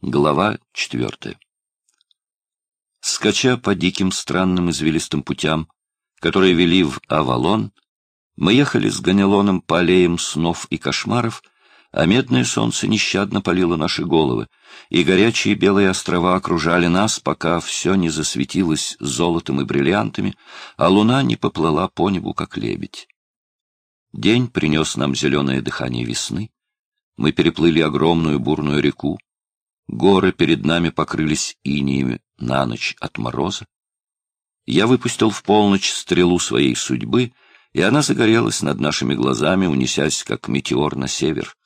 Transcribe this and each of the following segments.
Глава четвертая. Скача по диким странным извилистым путям, которые вели в Авалон, мы ехали с Ганелоном по аллеям снов и кошмаров, а медное солнце нещадно палило наши головы, и горячие белые острова окружали нас, пока все не засветилось золотом и бриллиантами, а луна не поплыла по небу, как лебедь. День принес нам зеленое дыхание весны, мы переплыли огромную бурную реку, Горы перед нами покрылись иниями на ночь от мороза. Я выпустил в полночь стрелу своей судьбы, и она загорелась над нашими глазами, унесясь, как метеор на север.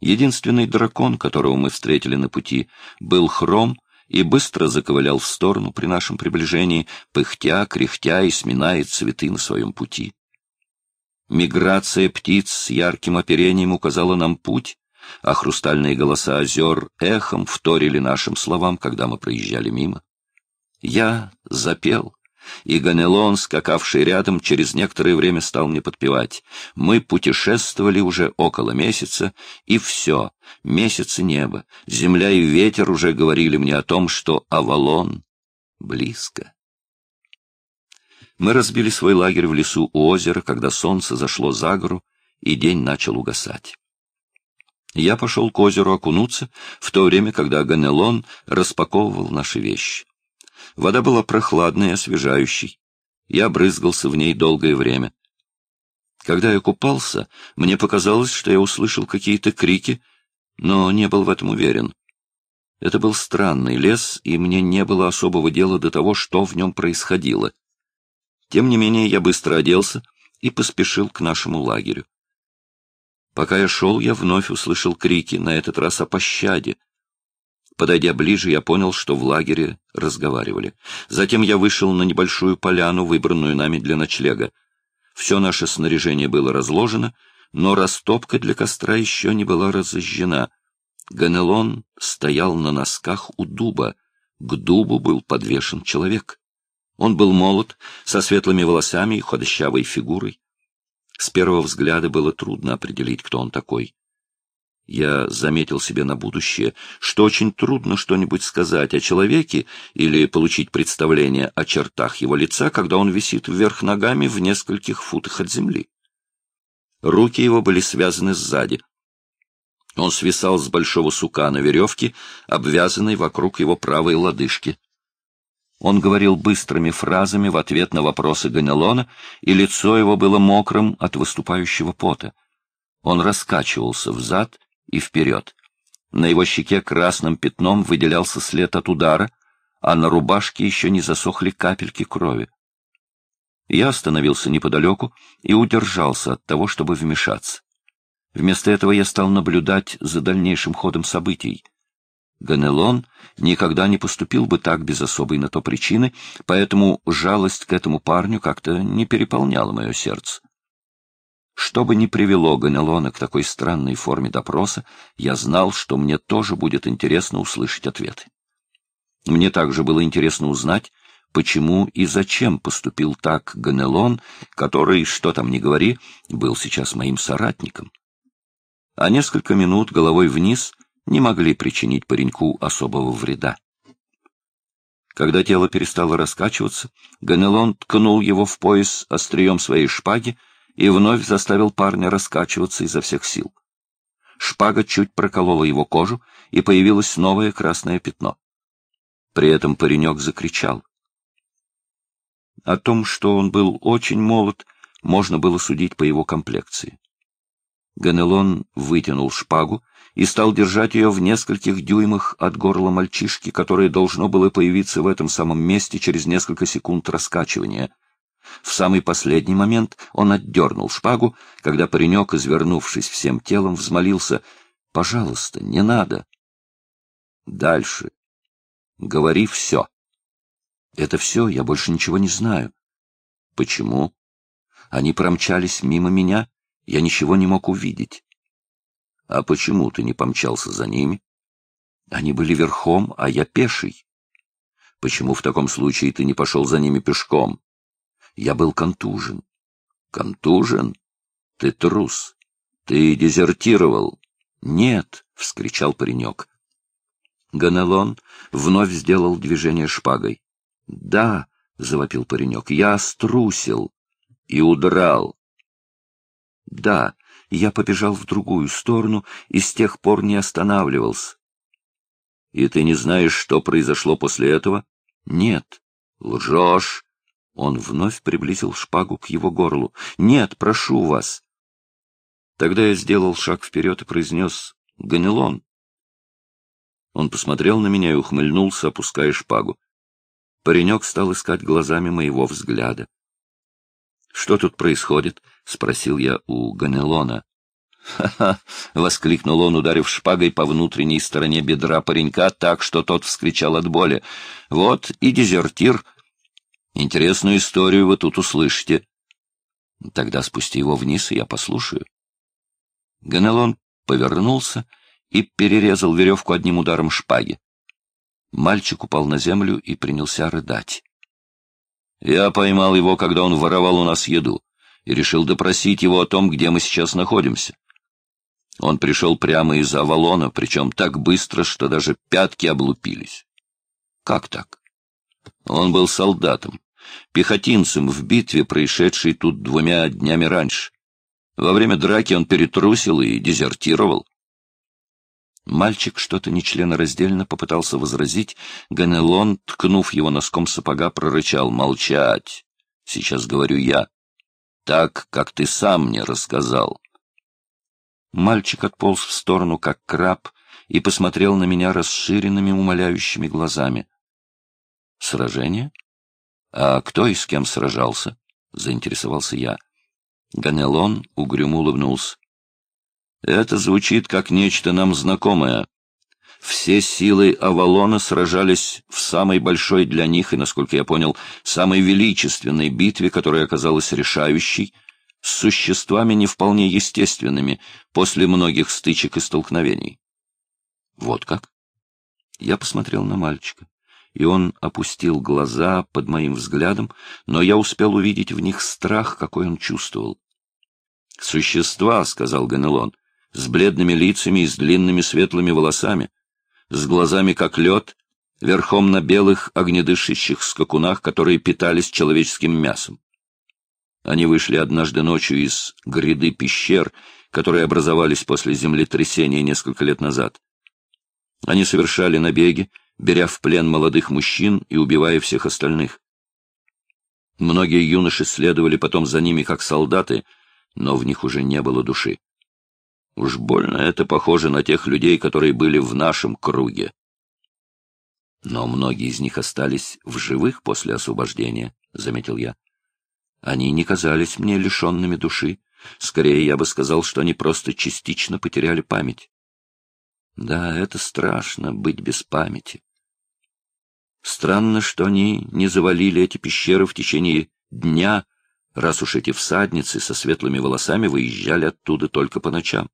Единственный дракон, которого мы встретили на пути, был хром и быстро заковылял в сторону при нашем приближении, пыхтя, кряхтя и сминая цветы на своем пути. Миграция птиц с ярким оперением указала нам путь, а хрустальные голоса озер эхом вторили нашим словам, когда мы проезжали мимо. Я запел, и Ганелон, скакавший рядом, через некоторое время стал мне подпевать. Мы путешествовали уже около месяца, и все, месяц и небо, земля и ветер уже говорили мне о том, что Авалон близко. Мы разбили свой лагерь в лесу у озера, когда солнце зашло за гору, и день начал угасать. Я пошел к озеру окунуться, в то время, когда Ганелон распаковывал наши вещи. Вода была прохладной и освежающей. Я брызгался в ней долгое время. Когда я купался, мне показалось, что я услышал какие-то крики, но не был в этом уверен. Это был странный лес, и мне не было особого дела до того, что в нем происходило. Тем не менее, я быстро оделся и поспешил к нашему лагерю. Пока я шел, я вновь услышал крики, на этот раз о пощаде. Подойдя ближе, я понял, что в лагере разговаривали. Затем я вышел на небольшую поляну, выбранную нами для ночлега. Все наше снаряжение было разложено, но растопка для костра еще не была разожжена. Ганелон стоял на носках у дуба. К дубу был подвешен человек. Он был молод, со светлыми волосами и худощавой фигурой. С первого взгляда было трудно определить, кто он такой. Я заметил себе на будущее, что очень трудно что-нибудь сказать о человеке или получить представление о чертах его лица, когда он висит вверх ногами в нескольких футах от земли. Руки его были связаны сзади. Он свисал с большого сука на веревке, обвязанной вокруг его правой лодыжки. Он говорил быстрыми фразами в ответ на вопросы Ганелона, и лицо его было мокрым от выступающего пота. Он раскачивался взад и вперед. На его щеке красным пятном выделялся след от удара, а на рубашке еще не засохли капельки крови. Я остановился неподалеку и удержался от того, чтобы вмешаться. Вместо этого я стал наблюдать за дальнейшим ходом событий — Ганелон никогда не поступил бы так без особой на то причины, поэтому жалость к этому парню как-то не переполняла мое сердце. Что бы ни привело Ганелона к такой странной форме допроса, я знал, что мне тоже будет интересно услышать ответы. Мне также было интересно узнать, почему и зачем поступил так Ганелон, который, что там ни говори, был сейчас моим соратником. А несколько минут головой вниз — не могли причинить пареньку особого вреда. Когда тело перестало раскачиваться, Ганелон ткнул его в пояс острием своей шпаги и вновь заставил парня раскачиваться изо всех сил. Шпага чуть проколола его кожу, и появилось новое красное пятно. При этом паренек закричал. О том, что он был очень молод, можно было судить по его комплекции. Ганелон вытянул шпагу и стал держать ее в нескольких дюймах от горла мальчишки, которое должно было появиться в этом самом месте через несколько секунд раскачивания. В самый последний момент он отдернул шпагу, когда паренек, извернувшись всем телом, взмолился «Пожалуйста, не надо». «Дальше. Говори все». «Это все, я больше ничего не знаю». «Почему?» «Они промчались мимо меня» Я ничего не мог увидеть. — А почему ты не помчался за ними? — Они были верхом, а я пеший. — Почему в таком случае ты не пошел за ними пешком? — Я был контужен. — Контужен? Ты трус. Ты дезертировал. — Нет, — вскричал паренек. Ганелон вновь сделал движение шпагой. — Да, — завопил паренек, — я струсил и удрал. — Да, я побежал в другую сторону и с тех пор не останавливался. — И ты не знаешь, что произошло после этого? — Нет. — Лжешь. Он вновь приблизил шпагу к его горлу. — Нет, прошу вас. Тогда я сделал шаг вперед и произнес «Ганелон». Он посмотрел на меня и ухмыльнулся, опуская шпагу. Паренек стал искать глазами моего взгляда. — Что тут происходит? — спросил я у Ганелона. «Ха-ха!» — воскликнул он, ударив шпагой по внутренней стороне бедра паренька так, что тот вскричал от боли. «Вот и дезертир. Интересную историю вы тут услышите. Тогда спусти его вниз, и я послушаю». Ганелон повернулся и перерезал веревку одним ударом шпаги. Мальчик упал на землю и принялся рыдать. «Я поймал его, когда он воровал у нас еду, и решил допросить его о том, где мы сейчас находимся. Он пришел прямо из Авалона, причем так быстро, что даже пятки облупились. Как так? Он был солдатом, пехотинцем в битве, происшедшей тут двумя днями раньше. Во время драки он перетрусил и дезертировал. Мальчик что-то нечленораздельно попытался возразить. Ганелон, ткнув его носком сапога, прорычал «Молчать! Сейчас говорю я. Так, как ты сам мне рассказал». Мальчик отполз в сторону, как краб, и посмотрел на меня расширенными, умоляющими глазами. «Сражение? А кто и с кем сражался?» — заинтересовался я. Ганелон угрюмо улыбнулся. «Это звучит как нечто нам знакомое. Все силы Авалона сражались в самой большой для них и, насколько я понял, самой величественной битве, которая оказалась решающей, с существами не вполне естественными после многих стычек и столкновений». «Вот как?» Я посмотрел на мальчика и он опустил глаза под моим взглядом, но я успел увидеть в них страх, какой он чувствовал. «Существа», — сказал Ганелон, — «с бледными лицами и с длинными светлыми волосами, с глазами как лед, верхом на белых огнедышащих скакунах, которые питались человеческим мясом. Они вышли однажды ночью из гряды пещер, которые образовались после землетрясения несколько лет назад. Они совершали набеги, беря в плен молодых мужчин и убивая всех остальных. Многие юноши следовали потом за ними как солдаты, но в них уже не было души. Уж больно это похоже на тех людей, которые были в нашем круге. Но многие из них остались в живых после освобождения, — заметил я. Они не казались мне лишенными души. Скорее, я бы сказал, что они просто частично потеряли память. Да, это страшно — быть без памяти. Странно, что они не завалили эти пещеры в течение дня, раз уж эти всадницы со светлыми волосами выезжали оттуда только по ночам.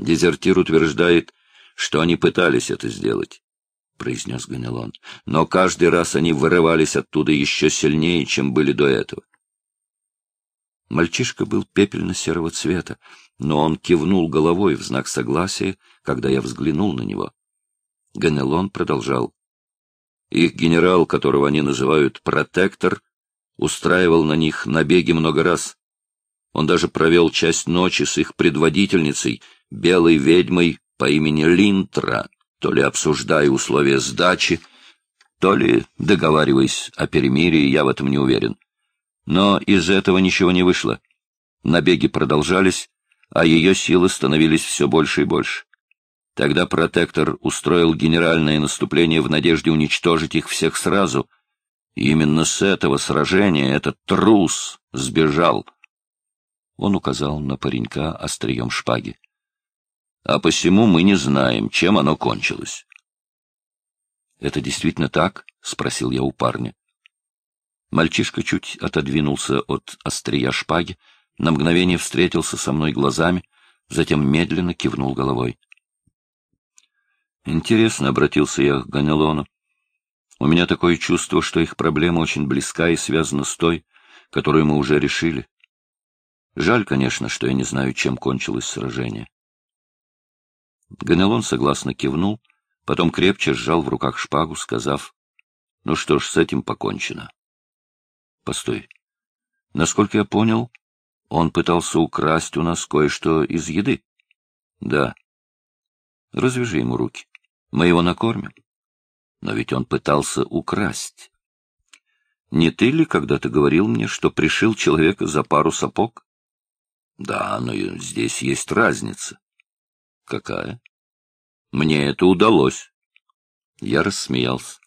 Дезертир утверждает, что они пытались это сделать, — произнес Ганелон, — но каждый раз они вырывались оттуда еще сильнее, чем были до этого. Мальчишка был пепельно-серого цвета, но он кивнул головой в знак согласия, когда я взглянул на него. Ганелон продолжал. Их генерал, которого они называют «протектор», устраивал на них набеги много раз. Он даже провел часть ночи с их предводительницей, белой ведьмой по имени Линтра, то ли обсуждая условия сдачи, то ли договариваясь о перемирии, я в этом не уверен. Но из этого ничего не вышло. Набеги продолжались, а ее силы становились все больше и больше. Тогда протектор устроил генеральное наступление в надежде уничтожить их всех сразу. Именно с этого сражения этот трус сбежал. Он указал на паренька острием шпаги. А посему мы не знаем, чем оно кончилось. — Это действительно так? — спросил я у парня. Мальчишка чуть отодвинулся от острия шпаги, на мгновение встретился со мной глазами, затем медленно кивнул головой. Интересно, — обратился я к Ганелону. У меня такое чувство, что их проблема очень близка и связана с той, которую мы уже решили. Жаль, конечно, что я не знаю, чем кончилось сражение. Ганелон согласно кивнул, Потом крепче сжал в руках шпагу, сказав, «Ну что ж, с этим покончено». Постой. Насколько я понял, он пытался украсть у нас кое-что из еды. Да. Развяжи ему руки. Мы его накормим. Но ведь он пытался украсть. Не ты ли когда-то говорил мне, что пришил человека за пару сапог? Да, но здесь есть разница. Какая? Мне это удалось. Я рассмеялся.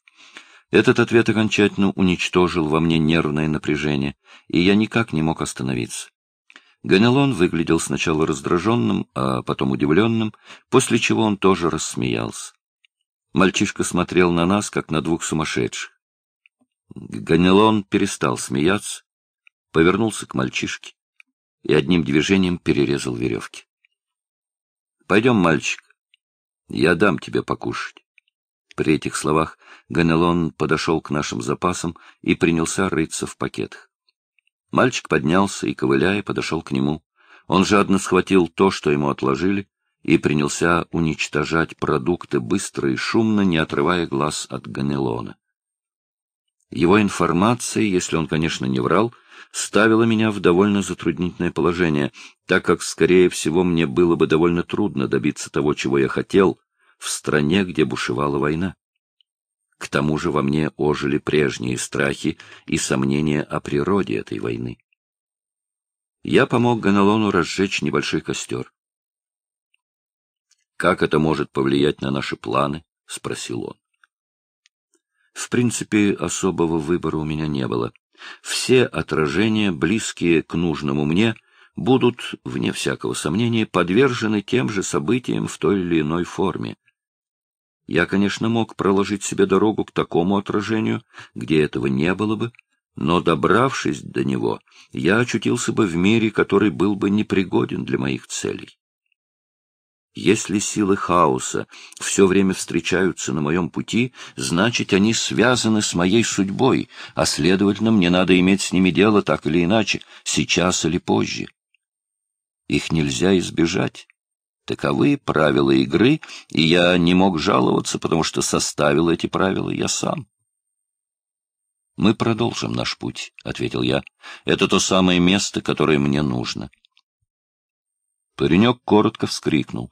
Этот ответ окончательно уничтожил во мне нервное напряжение, и я никак не мог остановиться. Ганелон выглядел сначала раздраженным, а потом удивленным, после чего он тоже рассмеялся. Мальчишка смотрел на нас, как на двух сумасшедших. Ганелон перестал смеяться, повернулся к мальчишке и одним движением перерезал веревки. — Пойдем, мальчик, я дам тебе покушать. При этих словах Ганелон подошел к нашим запасам и принялся рыться в пакетах. Мальчик поднялся и, ковыляя, подошел к нему. Он жадно схватил то, что ему отложили, и принялся уничтожать продукты быстро и шумно, не отрывая глаз от Ганелона. Его информация, если он, конечно, не врал, ставила меня в довольно затруднительное положение, так как, скорее всего, мне было бы довольно трудно добиться того, чего я хотел, в стране, где бушевала война. К тому же во мне ожили прежние страхи и сомнения о природе этой войны. Я помог Ганалону разжечь небольшой костер. «Как это может повлиять на наши планы?» — спросил он. В принципе, особого выбора у меня не было. Все отражения, близкие к нужному мне, будут, вне всякого сомнения, подвержены тем же событиям в той или иной форме. Я, конечно, мог проложить себе дорогу к такому отражению, где этого не было бы, но, добравшись до него, я очутился бы в мире, который был бы непригоден для моих целей. Если силы хаоса все время встречаются на моем пути, значит, они связаны с моей судьбой, а, следовательно, мне надо иметь с ними дело так или иначе, сейчас или позже. Их нельзя избежать. Таковы правила игры, и я не мог жаловаться, потому что составил эти правила я сам. «Мы продолжим наш путь», — ответил я. «Это то самое место, которое мне нужно». Паренек коротко вскрикнул,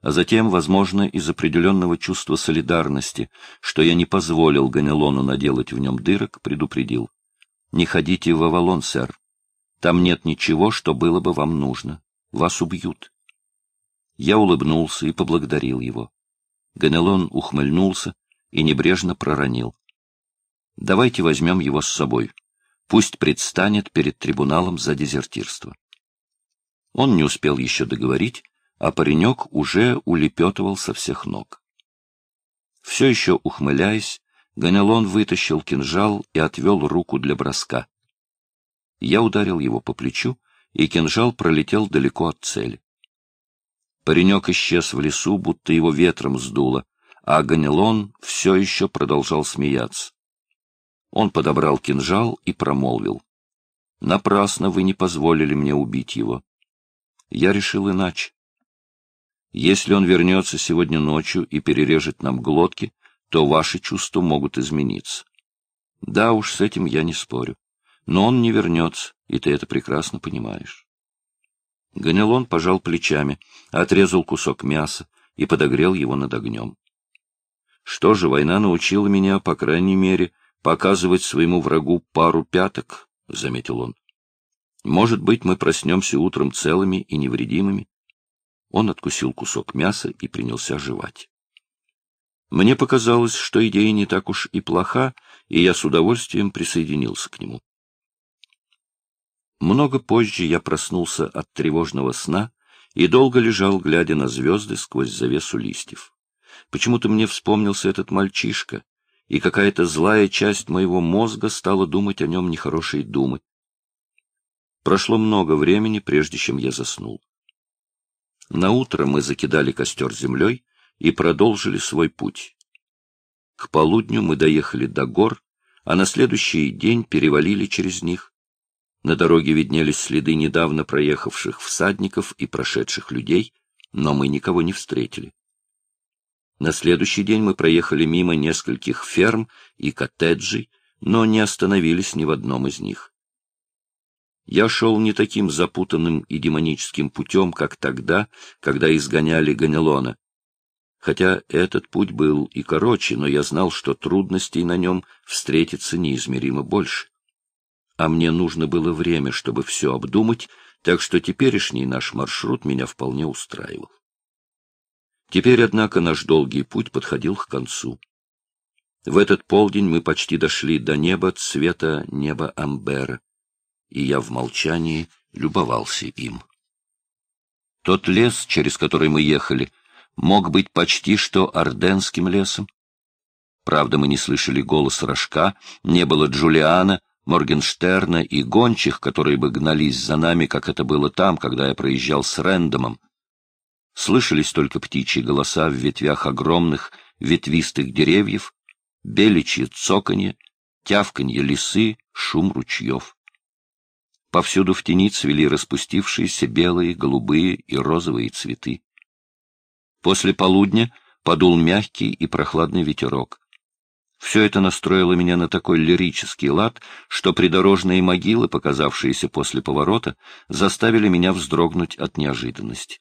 а затем, возможно, из определенного чувства солидарности, что я не позволил Ганелону наделать в нем дырок, предупредил. «Не ходите в Авалон, сэр. Там нет ничего, что было бы вам нужно. Вас убьют». Я улыбнулся и поблагодарил его. Ганелон ухмыльнулся и небрежно проронил. «Давайте возьмем его с собой. Пусть предстанет перед трибуналом за дезертирство». Он не успел еще договорить, а паренек уже улепетывал со всех ног. Все еще ухмыляясь, Ганелон вытащил кинжал и отвел руку для броска. Я ударил его по плечу, и кинжал пролетел далеко от цели. Паренек исчез в лесу, будто его ветром сдуло, а Ганелон все еще продолжал смеяться. Он подобрал кинжал и промолвил. «Напрасно вы не позволили мне убить его. Я решил иначе. Если он вернется сегодня ночью и перережет нам глотки, то ваши чувства могут измениться. Да уж, с этим я не спорю. Но он не вернется, и ты это прекрасно понимаешь. Ганелон пожал плечами, отрезал кусок мяса и подогрел его над огнем. Что же, война научила меня, по крайней мере, показывать своему врагу пару пяток, — заметил он. Может быть, мы проснемся утром целыми и невредимыми. Он откусил кусок мяса и принялся жевать. Мне показалось, что идея не так уж и плоха, и я с удовольствием присоединился к нему. Много позже я проснулся от тревожного сна и долго лежал, глядя на звезды сквозь завесу листьев. Почему-то мне вспомнился этот мальчишка, и какая-то злая часть моего мозга стала думать о нем нехорошие думы. Прошло много времени, прежде чем я заснул. На утро мы закидали костер землей и продолжили свой путь. К полудню мы доехали до гор, а на следующий день перевалили через них, на дороге виднелись следы недавно проехавших всадников и прошедших людей, но мы никого не встретили. На следующий день мы проехали мимо нескольких ферм и коттеджей, но не остановились ни в одном из них. Я шел не таким запутанным и демоническим путем, как тогда, когда изгоняли Ганелона. Хотя этот путь был и короче, но я знал, что трудностей на нем встретится неизмеримо больше. А мне нужно было время, чтобы все обдумать, так что теперешний наш маршрут меня вполне устраивал. Теперь, однако, наш долгий путь подходил к концу. В этот полдень мы почти дошли до неба цвета неба Амбера, и я в молчании любовался им. Тот лес, через который мы ехали, мог быть почти что орденским лесом. Правда, мы не слышали голос рожка, не было Джулиана, Моргенштерна и гончих, которые бы гнались за нами, как это было там, когда я проезжал с Рэндомом. Слышались только птичьи голоса в ветвях огромных ветвистых деревьев, беличье цоканье, тявканье лисы, шум ручьев. Повсюду в тени цвели распустившиеся белые, голубые и розовые цветы. После полудня подул мягкий и прохладный ветерок. Все это настроило меня на такой лирический лад, что придорожные могилы, показавшиеся после поворота, заставили меня вздрогнуть от неожиданности.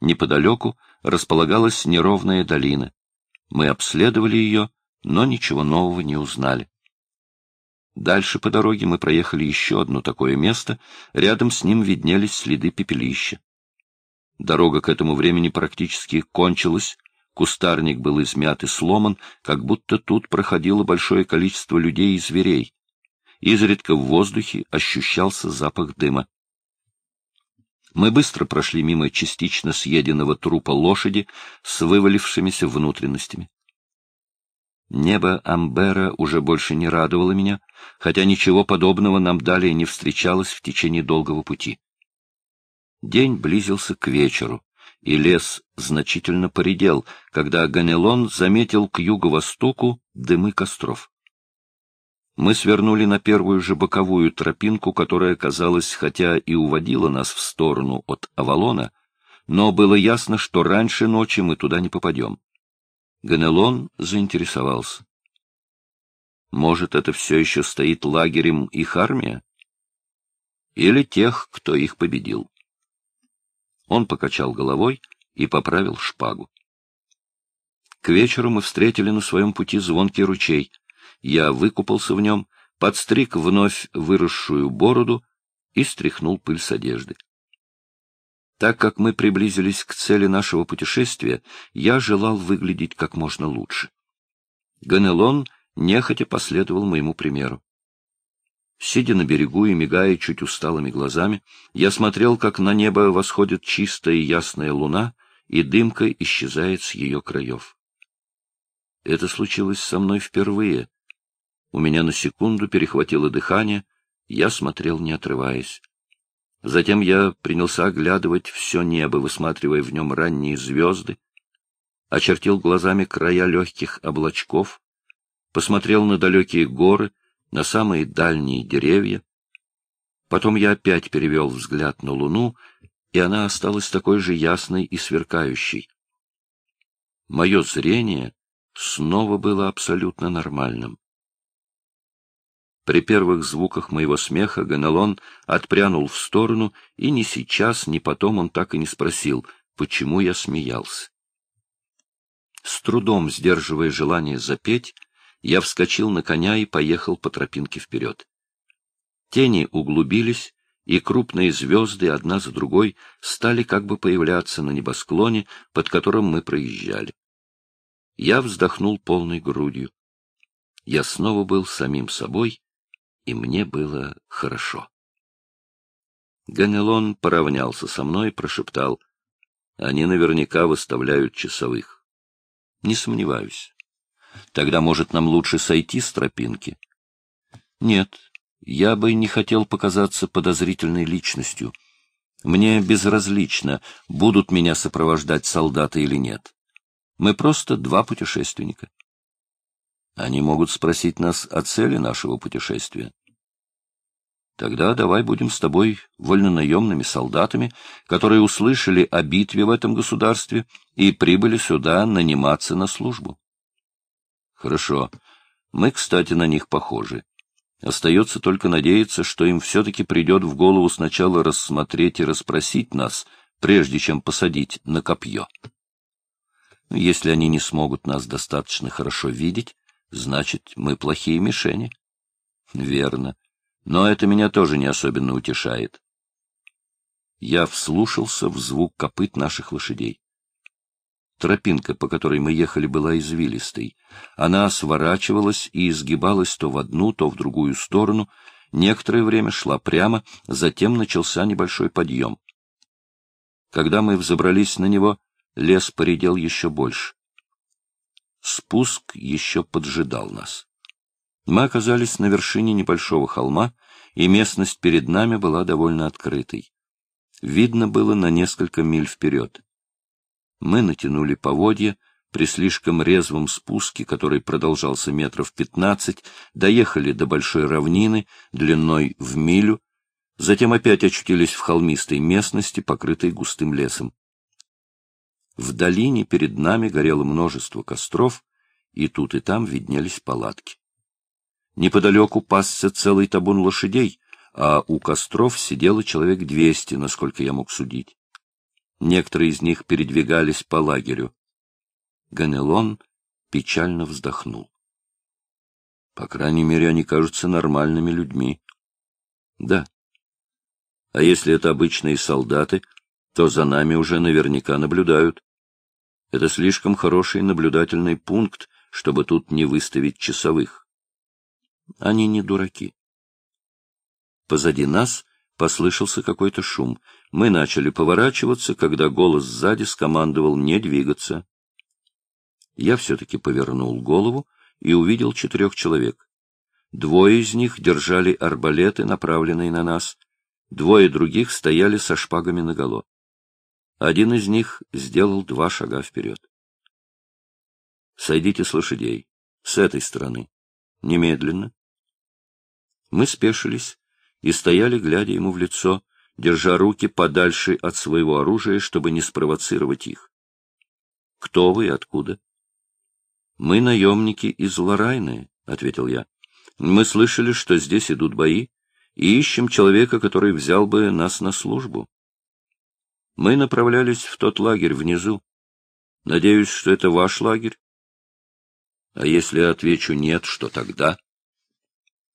Неподалеку располагалась неровная долина. Мы обследовали ее, но ничего нового не узнали. Дальше по дороге мы проехали еще одно такое место, рядом с ним виднелись следы пепелища. Дорога к этому времени практически кончилась, кустарник был измят и сломан, как будто тут проходило большое количество людей и зверей. Изредка в воздухе ощущался запах дыма. Мы быстро прошли мимо частично съеденного трупа лошади с вывалившимися внутренностями. Небо Амбера уже больше не радовало меня, хотя ничего подобного нам далее не встречалось в течение долгого пути. День близился к вечеру, и лес значительно поредел, когда Ганелон заметил к юго-востоку дымы костров. Мы свернули на первую же боковую тропинку, которая, казалось, хотя и уводила нас в сторону от Авалона, но было ясно, что раньше ночи мы туда не попадем. Ганелон заинтересовался. Может, это все еще стоит лагерем их армия? Или тех, кто их победил? Он покачал головой и поправил шпагу. К вечеру мы встретили на своем пути звонкий ручей. Я выкупался в нем, подстриг вновь выросшую бороду и стряхнул пыль с одежды. Так как мы приблизились к цели нашего путешествия, я желал выглядеть как можно лучше. Ганелон нехотя последовал моему примеру. Сидя на берегу и мигая чуть усталыми глазами, я смотрел, как на небо восходит чистая и ясная луна, и дымка исчезает с ее краев. Это случилось со мной впервые. У меня на секунду перехватило дыхание, я смотрел, не отрываясь. Затем я принялся оглядывать все небо, высматривая в нем ранние звезды, очертил глазами края легких облачков, посмотрел на далекие горы, на самые дальние деревья. Потом я опять перевел взгляд на луну, и она осталась такой же ясной и сверкающей. Мое зрение снова было абсолютно нормальным. При первых звуках моего смеха Ганелон отпрянул в сторону, и ни сейчас, ни потом он так и не спросил, почему я смеялся. С трудом сдерживая желание запеть, я вскочил на коня и поехал по тропинке вперед. Тени углубились, и крупные звезды одна за другой стали как бы появляться на небосклоне, под которым мы проезжали. Я вздохнул полной грудью. Я снова был самим собой, и мне было хорошо. Ганелон поравнялся со мной и прошептал. Они наверняка выставляют часовых. Не сомневаюсь. Тогда, может, нам лучше сойти с тропинки? Нет, я бы не хотел показаться подозрительной личностью. Мне безразлично, будут меня сопровождать солдаты или нет. Мы просто два путешественника. Они могут спросить нас о цели нашего путешествия. Тогда давай будем с тобой вольнонаемными солдатами, которые услышали о битве в этом государстве и прибыли сюда наниматься на службу. Хорошо. Мы, кстати, на них похожи. Остается только надеяться, что им все-таки придет в голову сначала рассмотреть и расспросить нас, прежде чем посадить на копье. Если они не смогут нас достаточно хорошо видеть, значит, мы плохие мишени. Верно. Но это меня тоже не особенно утешает. Я вслушался в звук копыт наших лошадей. Тропинка, по которой мы ехали, была извилистой. Она сворачивалась и изгибалась то в одну, то в другую сторону. Некоторое время шла прямо, затем начался небольшой подъем. Когда мы взобрались на него, лес поредел еще больше. Спуск еще поджидал нас. Мы оказались на вершине небольшого холма, и местность перед нами была довольно открытой. Видно было на несколько миль вперед. Мы натянули поводья, при слишком резвом спуске, который продолжался метров пятнадцать, доехали до большой равнины, длиной в милю, затем опять очутились в холмистой местности, покрытой густым лесом. В долине перед нами горело множество костров, и тут и там виднелись палатки. Неподалеку пасся целый табун лошадей, а у костров сидело человек двести, насколько я мог судить. Некоторые из них передвигались по лагерю. Ганелон печально вздохнул. По крайней мере, они кажутся нормальными людьми. Да. А если это обычные солдаты, то за нами уже наверняка наблюдают. Это слишком хороший наблюдательный пункт, чтобы тут не выставить часовых. Они не дураки. Позади нас послышался какой-то шум. Мы начали поворачиваться, когда голос сзади скомандовал не двигаться. Я все-таки повернул голову и увидел четырех человек. Двое из них держали арбалеты, направленные на нас. Двое других стояли со шпагами наголо. Один из них сделал два шага вперед. — Сойдите с лошадей. С этой стороны. Немедленно. Мы спешились и стояли, глядя ему в лицо, держа руки подальше от своего оружия, чтобы не спровоцировать их. — Кто вы и откуда? — Мы наемники из Лорайны, — ответил я. — Мы слышали, что здесь идут бои, и ищем человека, который взял бы нас на службу. Мы направлялись в тот лагерь внизу. Надеюсь, что это ваш лагерь? А если отвечу «нет», что тогда?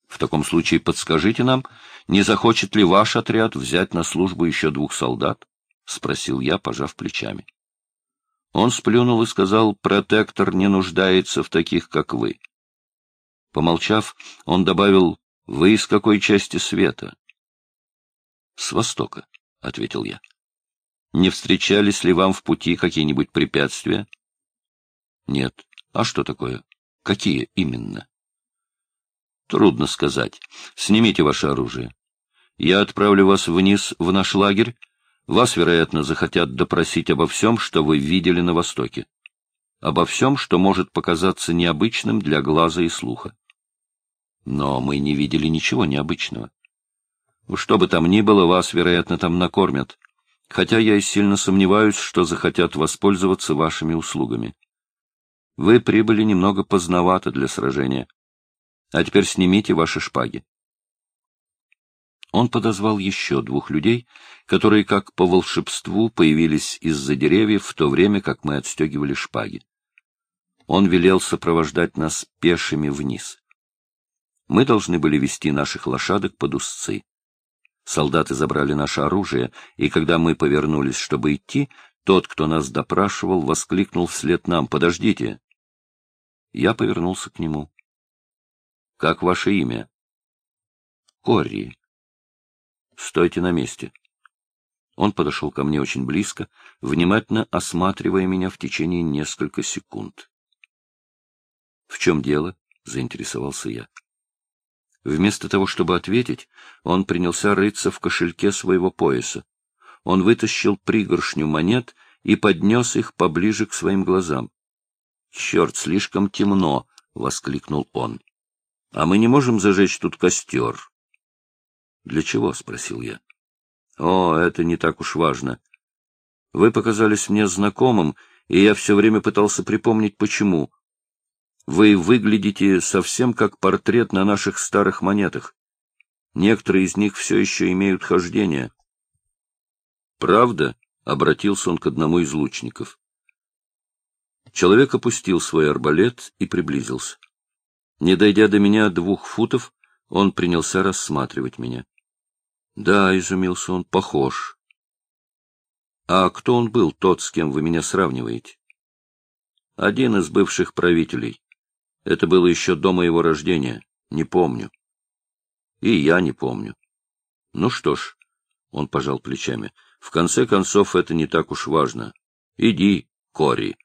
В таком случае подскажите нам, не захочет ли ваш отряд взять на службу еще двух солдат? — спросил я, пожав плечами. Он сплюнул и сказал, протектор не нуждается в таких, как вы. Помолчав, он добавил, вы из какой части света? — С востока, — ответил я. — Не встречались ли вам в пути какие-нибудь препятствия? — Нет. А что такое? Какие именно? Трудно сказать. Снимите ваше оружие. Я отправлю вас вниз в наш лагерь. Вас, вероятно, захотят допросить обо всем, что вы видели на Востоке. Обо всем, что может показаться необычным для глаза и слуха. Но мы не видели ничего необычного. Что бы там ни было, вас, вероятно, там накормят, хотя я и сильно сомневаюсь, что захотят воспользоваться вашими услугами. Вы прибыли немного поздновато для сражения. А теперь снимите ваши шпаги. Он подозвал еще двух людей, которые, как по волшебству, появились из-за деревьев в то время, как мы отстегивали шпаги. Он велел сопровождать нас пешими вниз. Мы должны были вести наших лошадок под узцы. Солдаты забрали наше оружие, и когда мы повернулись, чтобы идти, тот, кто нас допрашивал, воскликнул вслед нам «Подождите!» Я повернулся к нему. — Как ваше имя? — Корри. — Стойте на месте. Он подошел ко мне очень близко, внимательно осматривая меня в течение нескольких секунд. — В чем дело? — заинтересовался я. Вместо того, чтобы ответить, он принялся рыться в кошельке своего пояса. Он вытащил пригоршню монет и поднес их поближе к своим глазам. — Черт, слишком темно! — воскликнул он. А мы не можем зажечь тут костер. Для чего? — спросил я. — О, это не так уж важно. Вы показались мне знакомым, и я все время пытался припомнить, почему. Вы выглядите совсем как портрет на наших старых монетах. Некоторые из них все еще имеют хождение. — Правда? — обратился он к одному из лучников. Человек опустил свой арбалет и приблизился. Не дойдя до меня двух футов, он принялся рассматривать меня. — Да, — изумился он, — похож. — А кто он был, тот, с кем вы меня сравниваете? — Один из бывших правителей. Это было еще до моего рождения. Не помню. И я не помню. Ну что ж, — он пожал плечами, — в конце концов это не так уж важно. Иди, Кори.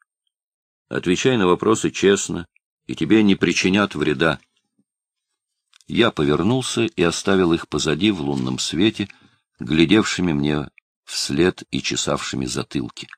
Отвечай на вопросы честно, и тебе не причинят вреда. Я повернулся и оставил их позади в лунном свете, глядевшими мне вслед и чесавшими затылки.